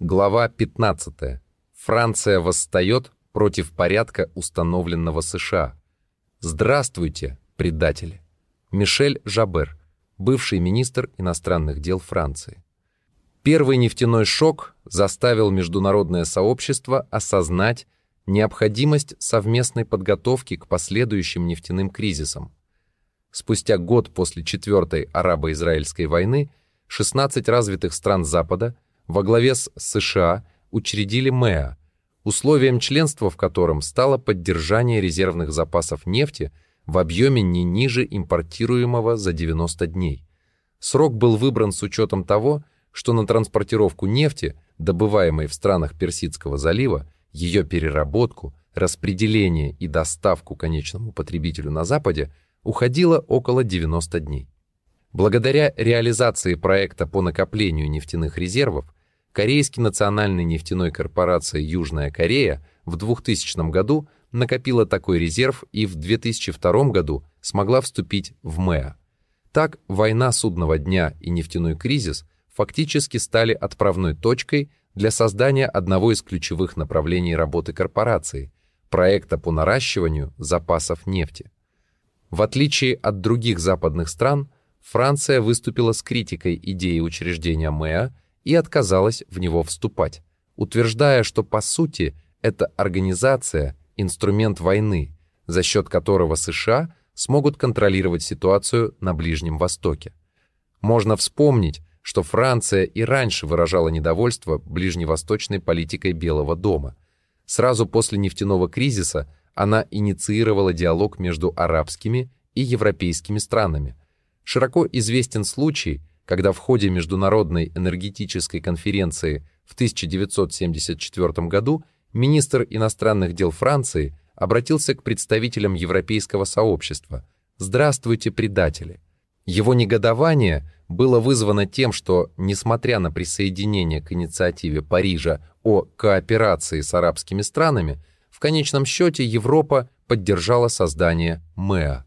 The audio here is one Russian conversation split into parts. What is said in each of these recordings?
Глава 15. Франция восстает против порядка, установленного США. Здравствуйте, предатели. Мишель Жабер, бывший министр иностранных дел Франции. Первый нефтяной шок заставил международное сообщество осознать необходимость совместной подготовки к последующим нефтяным кризисам. Спустя год после Четвертой арабо-израильской войны 16 развитых стран Запада – во главе с США учредили МЭА, условием членства в котором стало поддержание резервных запасов нефти в объеме не ниже импортируемого за 90 дней. Срок был выбран с учетом того, что на транспортировку нефти, добываемой в странах Персидского залива, ее переработку, распределение и доставку конечному потребителю на Западе уходило около 90 дней. Благодаря реализации проекта по накоплению нефтяных резервов Корейский национальной нефтяной корпорация «Южная Корея» в 2000 году накопила такой резерв и в 2002 году смогла вступить в МЭА. Так, война судного дня и нефтяной кризис фактически стали отправной точкой для создания одного из ключевых направлений работы корпорации – проекта по наращиванию запасов нефти. В отличие от других западных стран, Франция выступила с критикой идеи учреждения МЭА – и отказалась в него вступать, утверждая, что по сути эта организация – инструмент войны, за счет которого США смогут контролировать ситуацию на Ближнем Востоке. Можно вспомнить, что Франция и раньше выражала недовольство ближневосточной политикой Белого дома. Сразу после нефтяного кризиса она инициировала диалог между арабскими и европейскими странами. Широко известен случай, когда в ходе Международной энергетической конференции в 1974 году министр иностранных дел Франции обратился к представителям европейского сообщества «Здравствуйте, предатели!». Его негодование было вызвано тем, что, несмотря на присоединение к инициативе Парижа о кооперации с арабскими странами, в конечном счете Европа поддержала создание МЭА.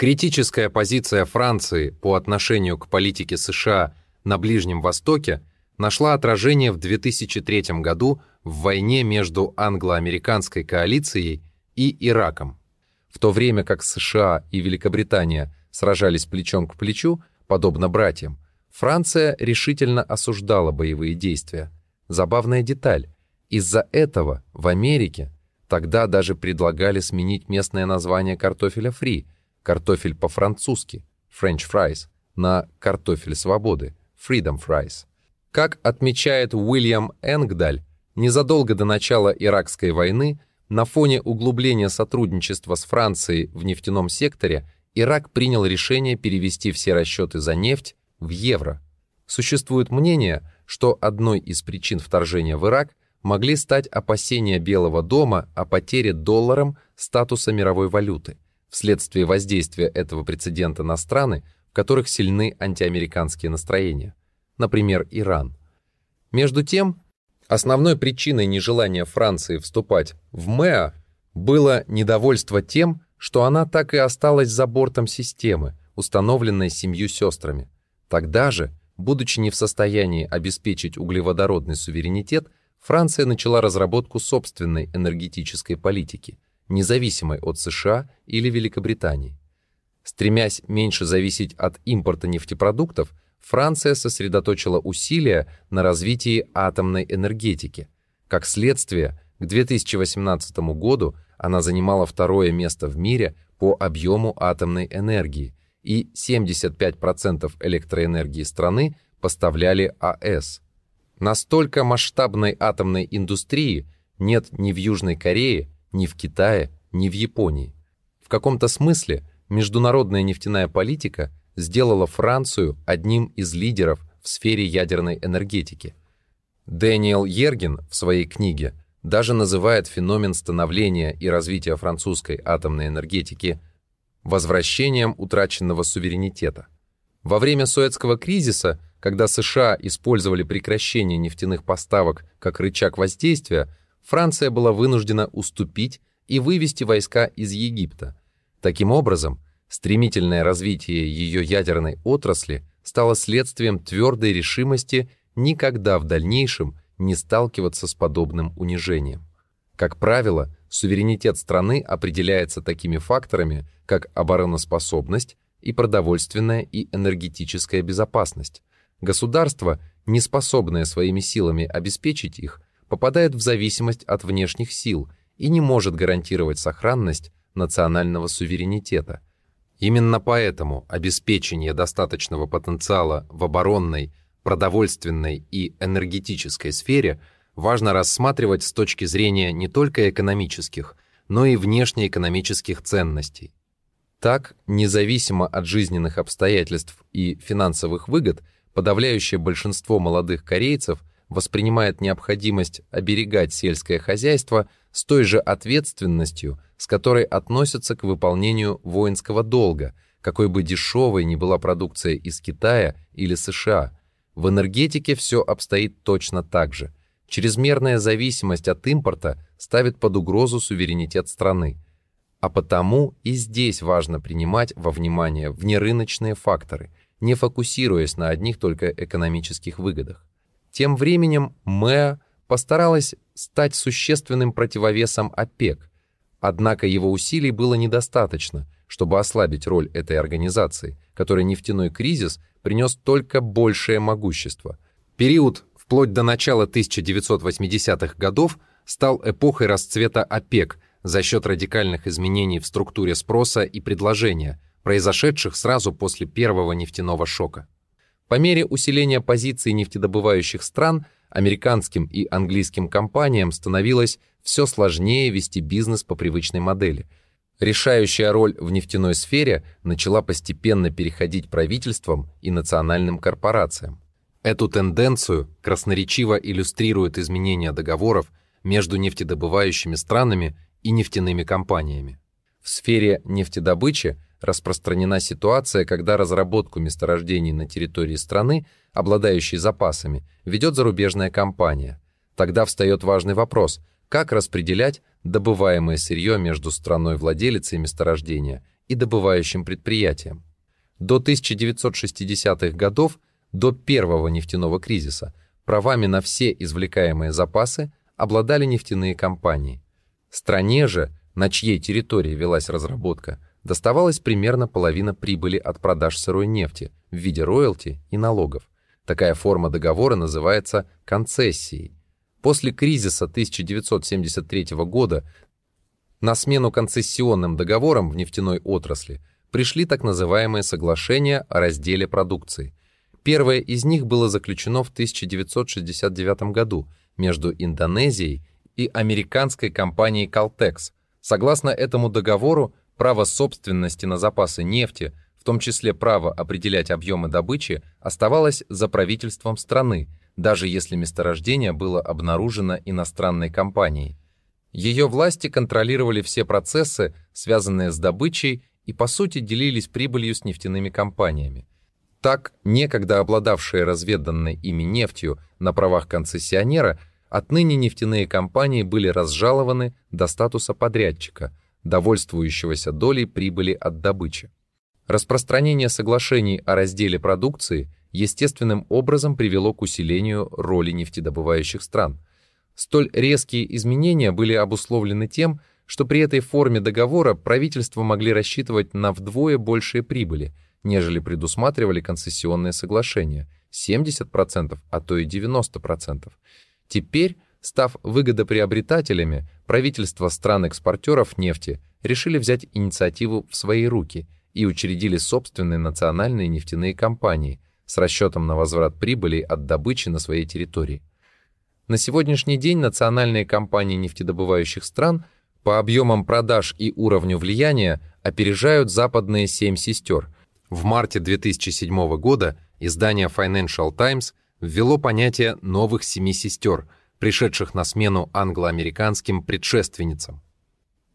Критическая позиция Франции по отношению к политике США на Ближнем Востоке нашла отражение в 2003 году в войне между англо-американской коалицией и Ираком. В то время как США и Великобритания сражались плечом к плечу, подобно братьям, Франция решительно осуждала боевые действия. Забавная деталь. Из-за этого в Америке тогда даже предлагали сменить местное название картофеля фри – картофель по-французски, French fries, на картофель свободы, Freedom fries. Как отмечает Уильям Энгдаль, незадолго до начала Иракской войны на фоне углубления сотрудничества с Францией в нефтяном секторе Ирак принял решение перевести все расчеты за нефть в евро. Существует мнение, что одной из причин вторжения в Ирак могли стать опасения Белого дома о потере долларом статуса мировой валюты – вследствие воздействия этого прецедента на страны, в которых сильны антиамериканские настроения, например, Иран. Между тем, основной причиной нежелания Франции вступать в МЭА было недовольство тем, что она так и осталась за бортом системы, установленной семью сестрами. Тогда же, будучи не в состоянии обеспечить углеводородный суверенитет, Франция начала разработку собственной энергетической политики – независимой от США или Великобритании. Стремясь меньше зависеть от импорта нефтепродуктов, Франция сосредоточила усилия на развитии атомной энергетики. Как следствие, к 2018 году она занимала второе место в мире по объему атомной энергии, и 75% электроэнергии страны поставляли АЭС. Настолько масштабной атомной индустрии нет ни в Южной Корее, ни в Китае, ни в Японии. В каком-то смысле международная нефтяная политика сделала Францию одним из лидеров в сфере ядерной энергетики. Дэниел Ерген в своей книге даже называет феномен становления и развития французской атомной энергетики возвращением утраченного суверенитета. Во время Суэцкого кризиса, когда США использовали прекращение нефтяных поставок как рычаг воздействия, Франция была вынуждена уступить и вывести войска из Египта. Таким образом, стремительное развитие ее ядерной отрасли стало следствием твердой решимости никогда в дальнейшем не сталкиваться с подобным унижением. Как правило, суверенитет страны определяется такими факторами, как обороноспособность и продовольственная и энергетическая безопасность. Государство, не способное своими силами обеспечить их, попадает в зависимость от внешних сил и не может гарантировать сохранность национального суверенитета. Именно поэтому обеспечение достаточного потенциала в оборонной, продовольственной и энергетической сфере важно рассматривать с точки зрения не только экономических, но и внешнеэкономических ценностей. Так, независимо от жизненных обстоятельств и финансовых выгод, подавляющее большинство молодых корейцев воспринимает необходимость оберегать сельское хозяйство с той же ответственностью, с которой относятся к выполнению воинского долга, какой бы дешевой ни была продукция из Китая или США. В энергетике все обстоит точно так же. Чрезмерная зависимость от импорта ставит под угрозу суверенитет страны. А потому и здесь важно принимать во внимание внерыночные факторы, не фокусируясь на одних только экономических выгодах. Тем временем МЭА постаралась стать существенным противовесом ОПЕК, однако его усилий было недостаточно, чтобы ослабить роль этой организации, которой нефтяной кризис принес только большее могущество. Период вплоть до начала 1980-х годов стал эпохой расцвета ОПЕК за счет радикальных изменений в структуре спроса и предложения, произошедших сразу после первого нефтяного шока. По мере усиления позиций нефтедобывающих стран, американским и английским компаниям становилось все сложнее вести бизнес по привычной модели. Решающая роль в нефтяной сфере начала постепенно переходить правительствам и национальным корпорациям. Эту тенденцию красноречиво иллюстрируют изменения договоров между нефтедобывающими странами и нефтяными компаниями. В сфере нефтедобычи распространена ситуация, когда разработку месторождений на территории страны, обладающей запасами, ведет зарубежная компания. Тогда встает важный вопрос, как распределять добываемое сырье между страной-владелицей месторождения и добывающим предприятием. До 1960-х годов, до первого нефтяного кризиса, правами на все извлекаемые запасы обладали нефтяные компании. Стране же, на чьей территории велась разработка – доставалась примерно половина прибыли от продаж сырой нефти в виде роялти и налогов. Такая форма договора называется концессией. После кризиса 1973 года на смену концессионным договорам в нефтяной отрасли пришли так называемые соглашения о разделе продукции. Первое из них было заключено в 1969 году между Индонезией и американской компанией Caltex. Согласно этому договору, Право собственности на запасы нефти, в том числе право определять объемы добычи, оставалось за правительством страны, даже если месторождение было обнаружено иностранной компанией. Ее власти контролировали все процессы, связанные с добычей, и по сути делились прибылью с нефтяными компаниями. Так, некогда обладавшие разведанной ими нефтью на правах концессионера, отныне нефтяные компании были разжалованы до статуса подрядчика – довольствующегося долей прибыли от добычи. Распространение соглашений о разделе продукции естественным образом привело к усилению роли нефтедобывающих стран. Столь резкие изменения были обусловлены тем, что при этой форме договора правительства могли рассчитывать на вдвое большие прибыли, нежели предусматривали концессионные соглашения – 70%, а то и 90%. Теперь Став выгодоприобретателями, правительства стран-экспортеров нефти решили взять инициативу в свои руки и учредили собственные национальные нефтяные компании с расчетом на возврат прибыли от добычи на своей территории. На сегодняшний день национальные компании нефтедобывающих стран по объемам продаж и уровню влияния опережают западные семь сестер. В марте 2007 года издание Financial Times ввело понятие новых семи сестер – пришедших на смену англо-американским предшественницам.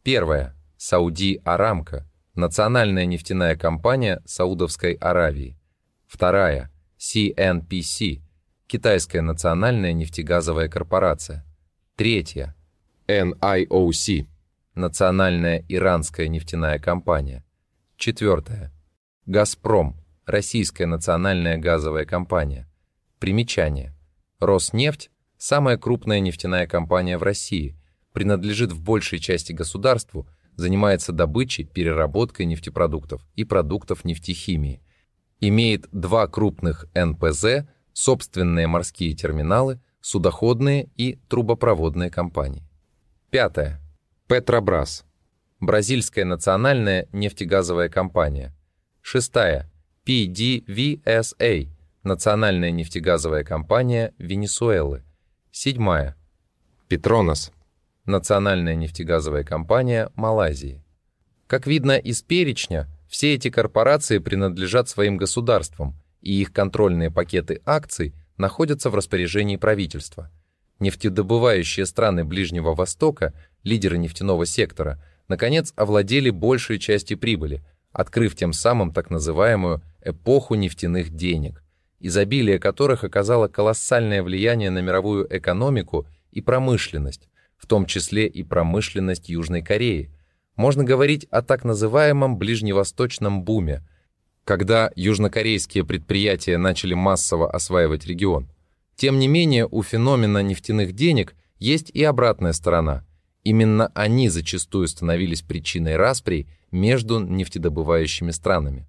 Первая – Сауди Арамко, национальная нефтяная компания Саудовской Аравии. Вторая – CNPC, китайская национальная нефтегазовая корпорация. Третья – NIOC, национальная иранская нефтяная компания. Четвертая – «Газпром», российская национальная газовая компания. Примечание. Роснефть самая крупная нефтяная компания в России, принадлежит в большей части государству, занимается добычей, переработкой нефтепродуктов и продуктов нефтехимии, имеет два крупных НПЗ, собственные морские терминалы, судоходные и трубопроводные компании. Пятое. Петробрас. Бразильская национальная нефтегазовая компания. Шестая. PDVSA. Национальная нефтегазовая компания Венесуэлы. Седьмая. Петронос. Национальная нефтегазовая компания Малайзии. Как видно из перечня, все эти корпорации принадлежат своим государствам, и их контрольные пакеты акций находятся в распоряжении правительства. Нефтедобывающие страны Ближнего Востока, лидеры нефтяного сектора, наконец овладели большей частью прибыли, открыв тем самым так называемую эпоху нефтяных денег, изобилие которых оказало колоссальное влияние на мировую экономику и промышленность, в том числе и промышленность Южной Кореи. Можно говорить о так называемом ближневосточном буме, когда южнокорейские предприятия начали массово осваивать регион. Тем не менее, у феномена нефтяных денег есть и обратная сторона. Именно они зачастую становились причиной расприй между нефтедобывающими странами.